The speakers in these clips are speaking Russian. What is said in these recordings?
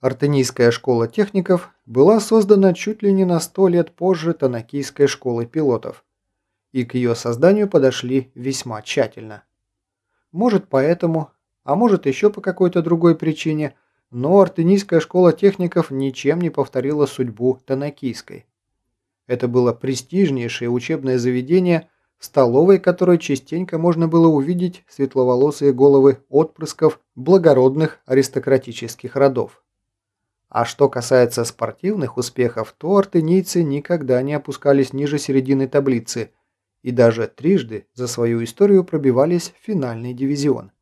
Артенийская школа техников была создана чуть ли не на сто лет позже Танакийской школы пилотов, и к ее созданию подошли весьма тщательно. Может поэтому, а может еще по какой-то другой причине, но Артенийская школа техников ничем не повторила судьбу Танакийской. Это было престижнейшее учебное заведение, столовой которой частенько можно было увидеть светловолосые головы отпрысков благородных аристократических родов. А что касается спортивных успехов, то артенийцы никогда не опускались ниже середины таблицы и даже трижды за свою историю пробивались в финальный дивизион.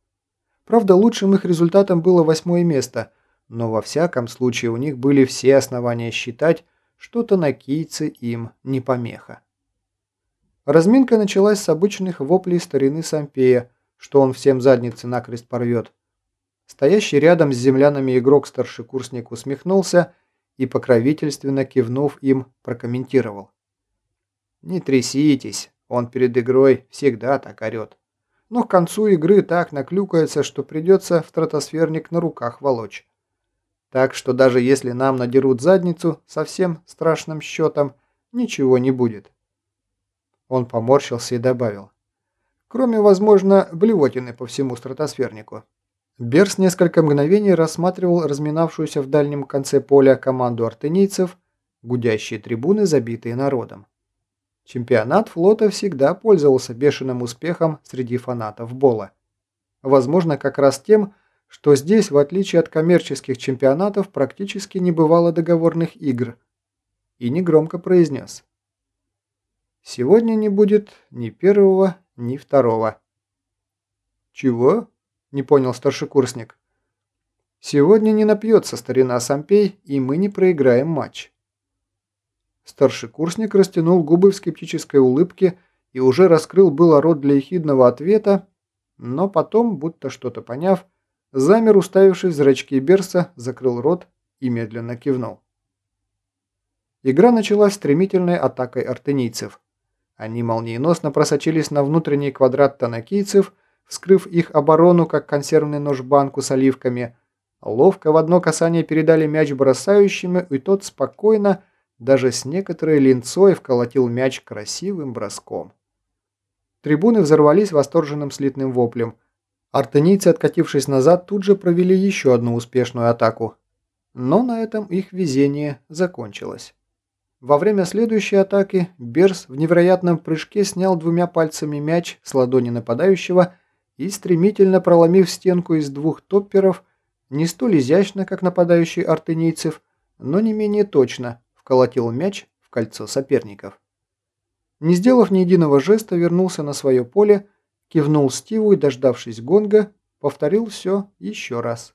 Правда, лучшим их результатом было восьмое место, но во всяком случае у них были все основания считать, что танакийцы им не помеха. Разминка началась с обычных воплей старины Сампея, что он всем задницы накрест порвет. Стоящий рядом с землянами игрок-старшекурсник усмехнулся и, покровительственно кивнув им, прокомментировал. «Не тряситесь, он перед игрой всегда так орет. Но к концу игры так наклюкается, что придется в стратосферник на руках волочь. Так что даже если нам надерут задницу совсем страшным счетом, ничего не будет». Он поморщился и добавил. «Кроме, возможно, блевотины по всему стратосфернику». Берс несколько мгновений рассматривал разминавшуюся в дальнем конце поля команду артенийцев, гудящие трибуны, забитые народом. Чемпионат флота всегда пользовался бешеным успехом среди фанатов Бола. Возможно, как раз тем, что здесь, в отличие от коммерческих чемпионатов, практически не бывало договорных игр. И негромко произнес. «Сегодня не будет ни первого, ни второго». «Чего?» – не понял старшекурсник. «Сегодня не напьется старина Сампей, и мы не проиграем матч». Старшекурсник растянул губы в скептической улыбке и уже раскрыл было рот для ехидного ответа, но потом, будто что-то поняв, замер, уставившись в зрачки Берса, закрыл рот и медленно кивнул. Игра началась стремительной атакой артенийцев. Они молниеносно просочились на внутренний квадрат танакийцев – вскрыв их оборону, как консервный нож банку с оливками. Ловко в одно касание передали мяч бросающему, и тот спокойно, даже с некоторой линцой, вколотил мяч красивым броском. Трибуны взорвались восторженным слитным воплем. Артенийцы, откатившись назад, тут же провели еще одну успешную атаку. Но на этом их везение закончилось. Во время следующей атаки Берс в невероятном прыжке снял двумя пальцами мяч с ладони нападающего и, стремительно проломив стенку из двух топперов, не столь изящно, как нападающий артенийцев, но не менее точно вколотил мяч в кольцо соперников. Не сделав ни единого жеста, вернулся на свое поле, кивнул Стиву и, дождавшись гонга, повторил все еще раз.